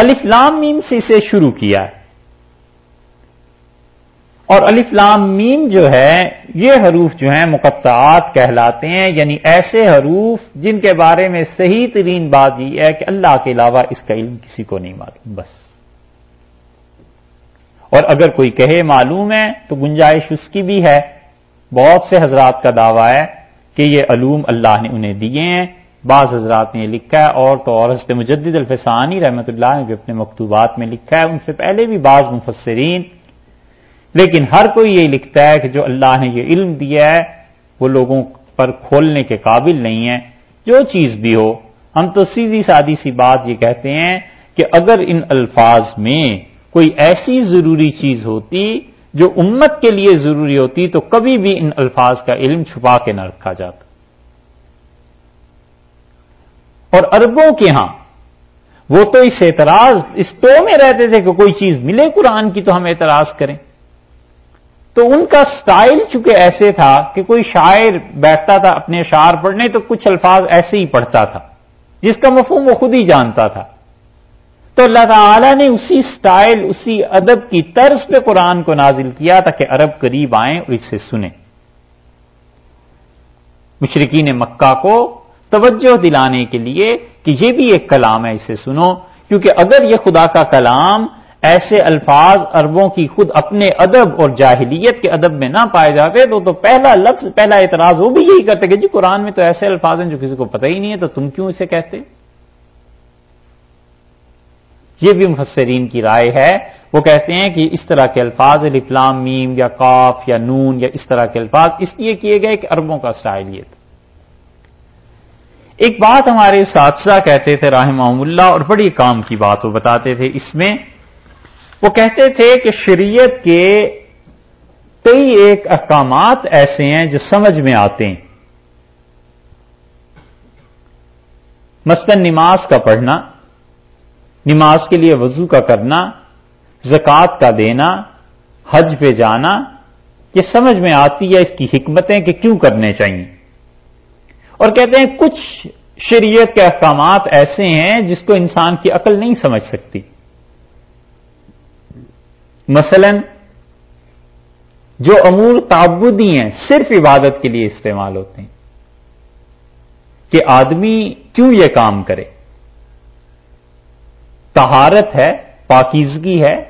الفلام میم سے اسے شروع کیا ہے۔ اور الفلام میم جو ہے، یہ حروف جو ہیں مقطعات کہلاتے ہیں یعنی ایسے حروف جن کے بارے میں صحیح ترین بات یہ ہے کہ اللہ کے علاوہ اس کا علم کسی کو نہیں معلوم، بس۔ اور اگر کوئی کہے معلوم ہے، تو گنجائش اس کی بھی ہے۔ بہت سے حضرات کا دعویٰ ہے کہ یہ علوم اللہ نے انہیں دیے ہیں۔ بعض حضرات نے یہ لکھا ہے، اور تو اور حضرت مجدد الفسانی رحمت اللہ نے بھی اپنے مکتوبات میں لکھا ہے، ان سے پہلے بھی بعض مفسرین، لیکن ہر کوئی یہ لکھتا ہے کہ جو اللہ نے یہ علم دیا ہے، وہ لوگوں پر کھولنے کے قابل نہیں ہے جو چیز بھی ہو، ہم تو سیدھی سادی سی بات یہ کہتے ہیں کہ اگر ان الفاظ میں کوئی ایسی ضروری چیز ہوتی جو امت کے لیے ضروری ہوتی، تو کبھی بھی ان الفاظ کا علم چھپا کے نہ رکھا جاتا۔ اور اربوں کے ہاں۔ وہ تو اس اعتراض، اس تو میں رہتے تھے کہ کوئی چیز ملے قرآن کی تو ہم اعتراض کریں۔ تو ان کا سٹائل چونکہ ایسے تھا کہ کوئی شاعر بیٹھتا تھا اپنے شعر پڑھنے تو کچھ الفاظ ایسے ہی پڑھتا تھا، جس کا مفہوم وہ خود ہی جانتا تھا۔ تو اللہ تعالی نے اسی سٹائل، اسی ادب کی طرز پہ قرآن کو نازل کیا تاکہ عرب قریب آئیں اور اسے سنیں۔ مشرقین مکہ کو توجہ دلانے کے لیے کہ یہ بھی ایک کلام ہے، اسے سنو۔ کیونکہ اگر یہ خدا کا کلام ایسے الفاظ عربوں کی خود اپنے ادب اور جاہلیت کے ادب میں نہ پائے جاتے، تو تو پہلا لفظ، پہلا اعتراض وہ بھی یہی کرتے کہ جی قرآن میں تو ایسے الفاظ ہیں جو کسی کو پتہ ہی نہیں ہے، تو تم کیوں اسے کہتے؟ یہ بھی مفسرین کی رائے ہے۔ وہ کہتے ہیں کہ اس طرح کے الفاظ الفلام میم یا کاف یا نون یا اس طرح کے الفاظ اس لیے کیے گئے کہ عربوں کا سٹائل یہ تھا ایک بات ہمارے اساتذہ کہتے تھے راہ اللہ اور بڑی کام کی بات وہ بتاتے تھے اس میں۔ وہ کہتے تھے کہ شریعت کے کئی ایک احکامات ایسے ہیں جو سمجھ میں آتے ہیں۔ مثلا نماز کا پڑھنا، نماز کے لیے وضو کا کرنا، زکوٰۃ کا دینا، حج پہ جانا، یہ سمجھ میں آتی ہے اس کی حکمتیں کہ کیوں کرنے چاہیے۔ اور کہتے ہیں کچھ شریعت کے احکامات ایسے ہیں جس کو انسان کی عقل نہیں سمجھ سکتی۔ مثلا جو امور تعبدی ہیں، صرف عبادت کے لیے استعمال ہوتے ہیں۔ کہ آدمی کیوں یہ کام کرے؟ تہارت ہے، پاکیزگی ہے۔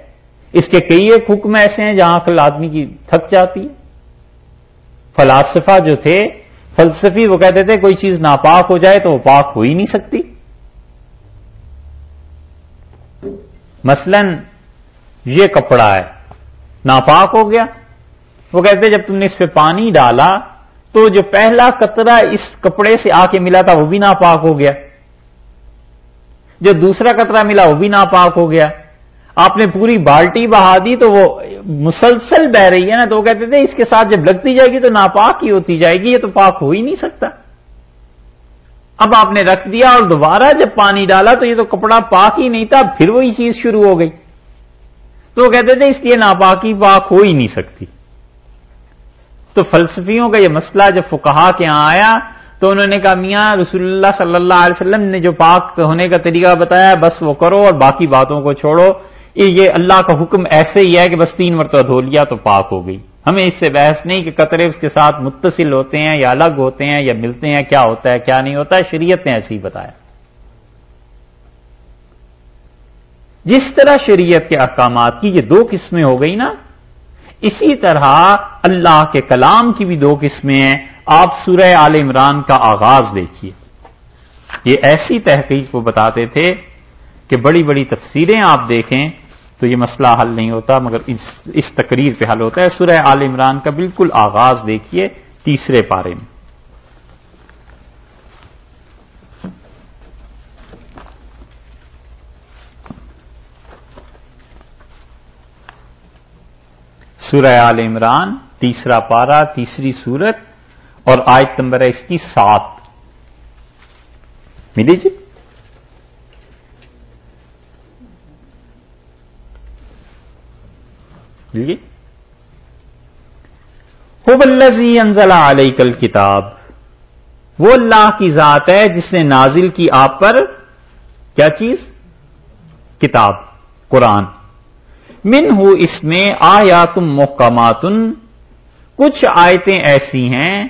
اس کے کئی ایک حکم ایسے ہیں جہاں کل آدمی کی تھک جاتی ہے۔ فلاسفہ جو تھے فلسفی وہ کہتے تھے کوئی چیز ناپاک ہو جائے تو وہ پاک ہو ہی نہیں سکتی۔ مثلا یہ کپڑا ہے، ناپاک ہو گیا۔ وہ کہتے جب تم نے اس پہ پانی ڈالا تو جو پہلا قطرہ اس کپڑے سے آ کے ملا تھا وہ بھی ناپاک ہو گیا۔ جو دوسرا قطرہ ملا وہ بھی ناپاک ہو گیا۔ آپ نے پوری بالٹی بہا دی تو وہ مسلسل بہ رہی ہے نا، تو وہ کہتے تھے اس کے ساتھ جب لگتی جائے گی تو ناپاک ہی ہوتی جائے گی، یہ تو پاک ہو ہی نہیں سکتا۔ اب آپ نے رکھ دیا اور دوبارہ جب پانی ڈالا تو یہ تو کپڑا پاک ہی نہیں تھا پھر وہی چیز شروع ہو گئی۔ تو وہ کہتے تھے اس لیے ناپاکی پاک ہو ہی نہیں سکتی۔ تو فلسفیوں کا یہ مسئلہ جب فکہ کے یہاں آیا تو انہوں نے کہا، میاں رسول اللہ صلی اللہ علیہ وسلم نے جو پاک ہونے کا طریقہ بتایا، بس وہ کرو اور باقی باتوں کو چھوڑو۔ یہ اللہ کا حکم ایسے ہی ہے کہ بس تین مرتبہ دھو لیا تو پاک ہو گئی۔ ہمیں اس سے بحث نہیں کہ قطرے اس کے ساتھ متصل ہوتے ہیں یا الگ ہوتے ہیں یا ملتے ہیں، کیا ہوتا ہے، کیا نہیں ہوتا ہے شریعت نے ایسے ہی بتایا۔ جس طرح شریعت کے احکامات کی یہ دو قسمیں ہو گئی نا، اسی طرح اللہ کے کلام کی بھی دو قسمیں ہیں۔ آپ سورہ عال عمران کا آغاز دیکھیے۔ یہ ایسی تحقیق وہ بتاتے تھے کہ بڑی بڑی تفسیریں آپ دیکھیں۔ تو یہ مسئلہ حل نہیں ہوتا، مگر اس اس تقریر پہ حل ہوتا ہے۔ سورہ عال عمران کا بالکل آغاز دیکھیے تیسرے پارے میں۔ سورہ آل عمران تیسرا پارا تیسری سورت اور آیت نمبر ہے اس کی سات۔ ملی جی جی الزی انزلہ علیہ کل کتاب وہ اللہ کی ذات ہے جس نے نازل کی آپ پر کیا چیز؟ کتاب، قرآن۔ من ہو اس میں آیا تم محکماتن۔ کچھ آیتیں ایسی ہیں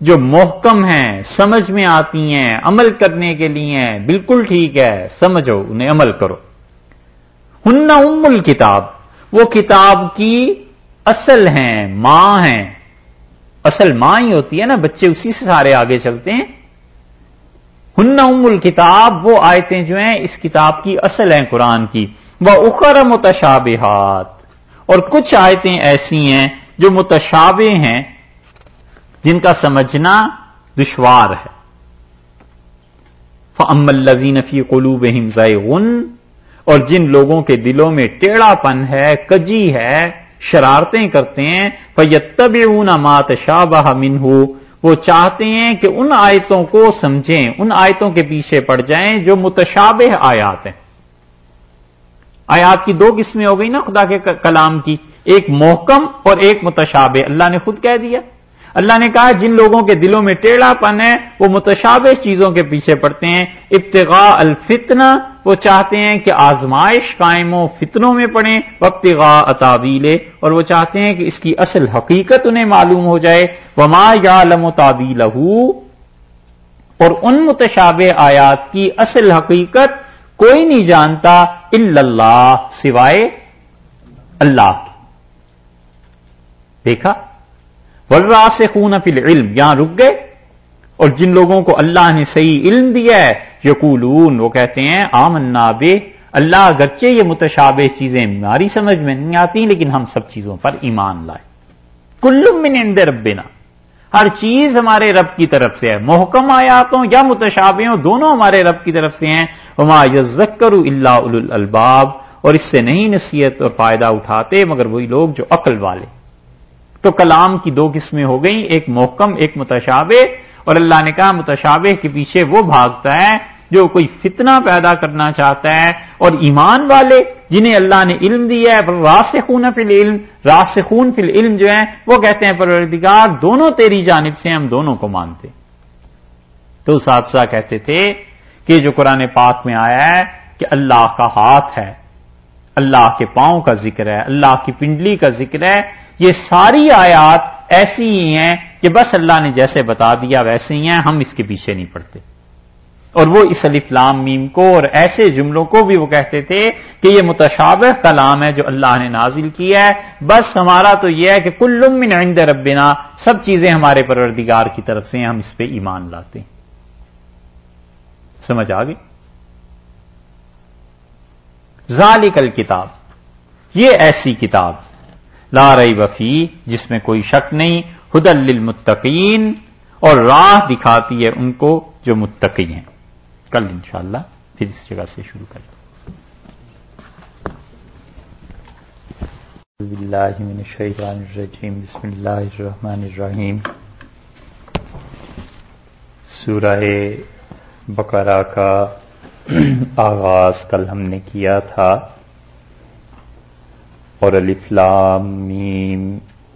جو محکم ہیں، سمجھ میں آتی ہیں، عمل کرنے کے لیے بالکل ٹھیک ہے، سمجھو، انہیں عمل کرو۔ ہن ام الکتاب وہ کتاب کی اصل ہیں، ماں ہیں۔ اصل ماں ہی ہوتی ہے نا، بچے اسی سے سارے آگے چلتے ہیں۔ ہن ام الکتاب، وہ آیتیں جو ہیں، اس کتاب کی اصل ہیں قرآن کی۔ وہ اخر متشابہات۔ اور کچھ آیتیں ایسی ہیں جو متشابہ ہیں، جن کا سمجھنا دشوار ہے۔ فم الزین فی قلوب غن اور جن لوگوں کے دلوں میں ٹیڑھا پن ہے، کجی ہے، شرارتیں کرتے ہیں فیتب اون مات شاہ من وہ چاہتے ہیں کہ ان آیتوں کو سمجھیں، ان آیتوں کے پیچھے پڑ جائیں جو متشابہ آیات ہیں۔ آیات کی دو قسمیں ہو گئی نا خدا کے کلام کی، ایک محکم اور ایک متشابہ۔ اللہ نے خود کہہ دیا۔ اللہ نے کہا جن لوگوں کے دلوں میں ٹیڑھا پن ہے، وہ متشابہ چیزوں کے پیچھے پڑتے ہیں۔ ابتغاء الفتنہ، وہ چاہتے ہیں کہ آزمائش قائم ہو، فتنوں میں پڑیں۔ وقتغاء اتاویلے اور وہ چاہتے ہیں کہ اس کی اصل حقیقت انہیں معلوم ہو جائے۔ وما یا لم اور ان متشابہ آیات کی اصل حقیقت کوئی نہیں جانتا اللہ، سوائے اللہ۔ دیکھا؟ ورا سے خون فل علم یہاں رک گئے۔ اور جن لوگوں کو اللہ نے صحیح علم دیا ہے، یقولون، وہ کہتے ہیں، آمنا بے۔ اللہ اگرچہ یہ متشابہ چیزیں ہماری سمجھ میں نہیں آتی، لیکن ہم سب چیزوں پر ایمان لائے۔ کلم من عند ربنا۔ ہر چیز ہمارے رب کی طرف سے ہے۔ محکم آیاتوں یا متشابہ ہوں دونوں ہمارے رب کی طرف سے ہیں۔ وما یذکر اللہ الباب اور اس سے نہیں نصیحت اور فائدہ اٹھاتے، مگر وہی لوگ جو عقل والے۔ تو کلام کی دو قسمیں ہو گئیں، ایک محکم، ایک متشابہ، اور اللہ نے کہا متشابہ کے پیچھے وہ بھاگتا ہے جو کوئی فتنہ پیدا کرنا چاہتا ہے، اور ایمان والے جنہیں اللہ نے علم دیا ہے راسخون فی العلم، راسخون فی العلم جو ہیں، وہ کہتے ہیں، پروردگار، دونوں تیری جانب سے ہم دونوں کو مانتے. تو صاحب کہتے تھے کہ جو قرآن پاک میں آیا ہے کہ اللہ کا ہاتھ ہے، اللہ کے پاؤں کا ذکر ہے، اللہ کی پنڈلی کا ذکر ہے یہ ساری آیات ایسی ہی ہیں کہ بس اللہ نے جیسے بتا دیا ویسے ہی ہیں، ہم اس کے پیچھے نہیں پڑتے۔ اور وہ اس لام میم کو اور ایسے جملوں کو بھی وہ کہتے تھے کہ یہ متشابہ کلام ہے جو اللہ نے نازل کیا ہے۔ بس ہمارا تو یہ ہے کہ کل من عند ربنا، سب چیزیں ہمارے پروردگار کی طرف سے ہیں، ہم اس پہ ایمان لاتے ہیں۔ سمجھ آ گئی؟ ذالک کتاب یہ ایسی کتاب۔ لا رئی وفی جس میں کوئی شک نہیں، ہدل للمتقین، اور راہ دکھاتی ہے ان کو جو متقی ہیں۔ کل انشاءاللہ پھر اس جگہ سے شروع کریں باللہ من الشیطان الرجیم، بسم اللہ الرحمن الرحیم۔ سورہ بقرہ کا آغاز کل ہم نے کیا تھا۔ اور الفلام میم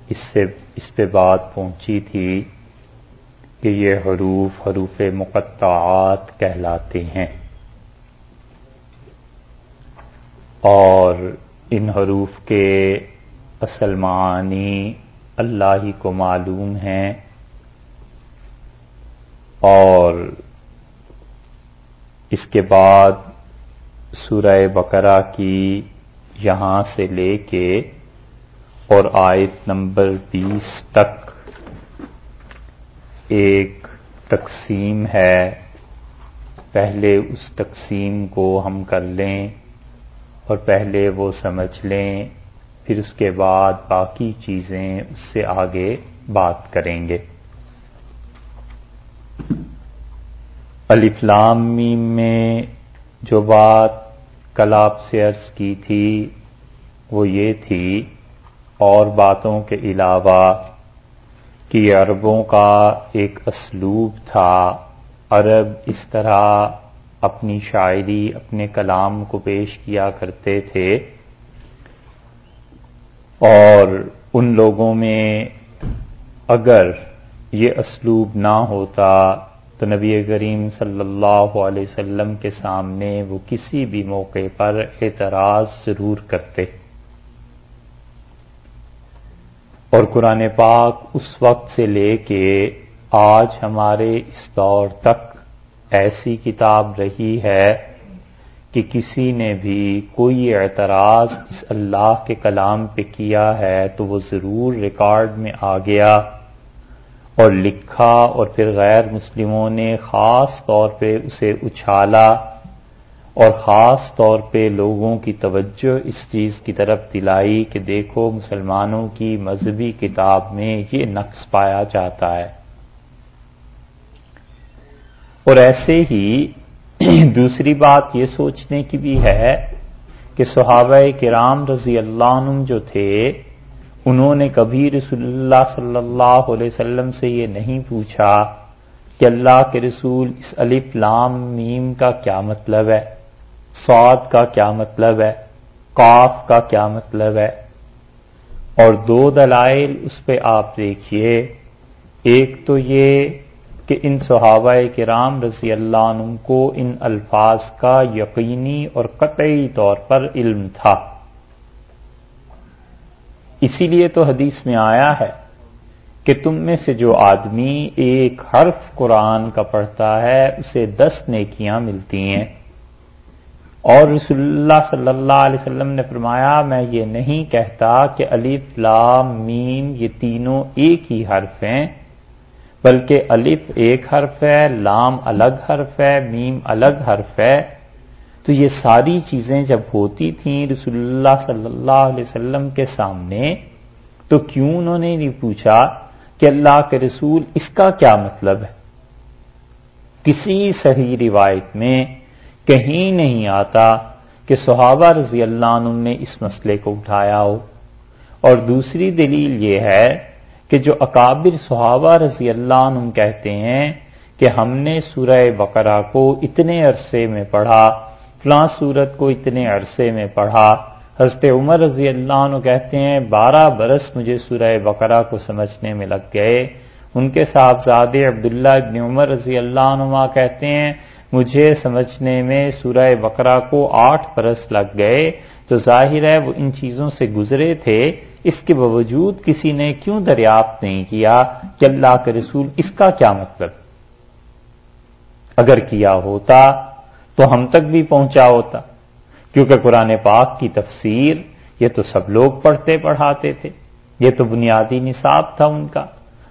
اس سے اس پہ بات پہنچی تھی کہ یہ حروف حروف مقطعات کہلاتے ہیں اور ان حروف کے اصل معنی اللہ ہی کو معلوم ہیں اور اس کے بعد سورہ بقرہ کی یہاں سے لے کے اور آیت نمبر بیس تک ایک تقسیم ہے۔ پہلے اس تقسیم کو ہم کر لیں اور پہلے وہ سمجھ لیں، پھر اس کے بعد باقی چیزیں اس سے آگے بات کریں گے۔ الفلام میں جو بات کل آپ سے عرض کی تھی، وہ یہ تھی، اور باتوں کے علاوہ کہ عربوں کا ایک اسلوب تھا، عرب اس طرح اپنی شاعری، اپنے کلام کو پیش کیا کرتے تھے، اور ان لوگوں میں اگر یہ اسلوب نہ ہوتا تو نبی کریم صلی اللہ علیہ وسلم کے سامنے وہ کسی بھی موقع پر اعتراض ضرور کرتے۔ اور قرآن پاک اس وقت سے لے کے آج ہمارے اس دور تک ایسی کتاب رہی ہے کہ کسی نے بھی کوئی اعتراض اس اللہ کے کلام پہ کیا ہے تو وہ ضرور ریکارڈ میں آ گیا۔ اور لکھا اور پھر غیر مسلموں نے خاص طور پہ اسے اچھالا اور خاص طور پہ لوگوں کی توجہ اس چیز کی طرف دلائی کہ دیکھو مسلمانوں کی مذہبی کتاب میں یہ نقص پایا جاتا ہے۔ اور ایسے ہی دوسری بات یہ سوچنے کی بھی ہے کہ صحابہ کرام رضی اللہ عنہ جو تھے انہوں نے کبھی رسول اللہ صلی اللہ علیہ وسلم سے یہ نہیں پوچھا کہ اللہ کے رسول اس الف لام میم کا کیا مطلب ہے سعد کا کیا مطلب ہے کاف کا کیا مطلب ہے؟ اور دو دلائل اس پہ آپ دیکھیے۔ ایک تو یہ کہ ان صحابہ کرام رضی اللہ عنہ کو ان الفاظ کا یقینی اور قطعی طور پر علم تھا۔ اسی لیے تو حدیث میں آیا ہے کہ تم میں سے جو آدمی ایک حرف قرآن کا پڑھتا ہے، اسے دس نیکیاں ملتی ہیں۔ اور رسول اللہ صلی اللہ علیہ وسلم نے فرمایا، میں یہ نہیں کہتا کہ الف، لام، میم یہ تینوں ایک ہی حرف ہیں، بلکہ الف ایک حرف ہے، لام الگ حرف ہے، میم الگ حرف ہے۔ تو یہ ساری چیزیں جب ہوتی تھیں رسول اللہ صلی اللہ علیہ وسلم کے سامنے، تو کیوں انہوں نے نہیں پوچھا کہ اللہ کے رسول اس کا کیا مطلب ہے؟ کسی صحیح روایت میں کہیں نہیں آتا کہ صحابہ رضی اللہ عنہ نے اس مسئلے کو اٹھایا ہو۔ اور دوسری دلیل یہ ہے کہ جو اکابر صحابہ رضی اللہ عنہ کہتے ہیں کہ ہم نے سورہ بقرہ کو اتنے عرصے میں پڑھا فلاں سورت کو اتنے عرصے میں پڑھا۔ حضرت عمر رضی اللہ عنہ کہتے ہیں، بارہ برس مجھے سورہ بقرہ کو سمجھنے میں لگ گئے۔ ان کے صاحبزادے عبداللہ ابن عمر رضی اللہ عنہ کہتے ہیں، مجھے سمجھنے میں سورہ بقرہ کو آٹھ برس لگ گئے۔ تو ظاہر ہے وہ ان چیزوں سے گزرے تھے۔ اس کے باوجود کسی نے کیوں دریافت نہیں کیا کہ اللہ کے رسول اس کا کیا مطلب؟ اگر کیا ہوتا تو ہم تک بھی پہنچا ہوتا۔ کیونکہ قرآن پاک کی تفسیر، یہ تو سب لوگ پڑھتے پڑھاتے تھے۔ یہ تو بنیادی نصاب تھا ان کا۔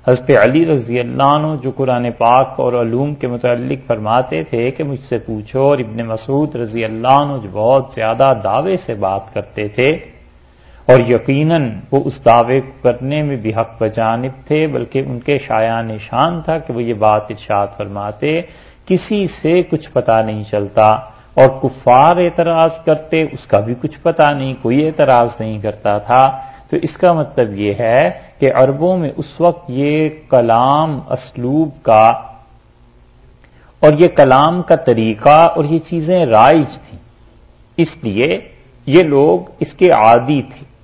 حضرت علی رضی اللہ عنہ جو قرآن پاک اور علوم کے متعلق فرماتے تھے کہ مجھ سے پوچھو اور ابن مسعود رضی اللہ عنہ جو بہت زیادہ دعوے سے بات کرتے تھے، اور یقیناً وہ اس دعوے کرنے میں بھی حق بجانب تھے، بلکہ ان کے شاع نشان تھا کہ وہ یہ بات ارشاد فرماتے کسی سے کچھ پتا نہیں چلتا اور کفار اعتراض کرتے، اس کا بھی کچھ پتا نہیں، کوئی اعتراض نہیں کرتا تھا۔ تو اس کا مطلب یہ ہے کہ عربوں میں اس وقت یہ کلام اسلوب کا اور یہ کلام کا طریقہ اور یہ چیزیں رائج تھیں۔ اس لیے یہ لوگ اس کے عادی تھے۔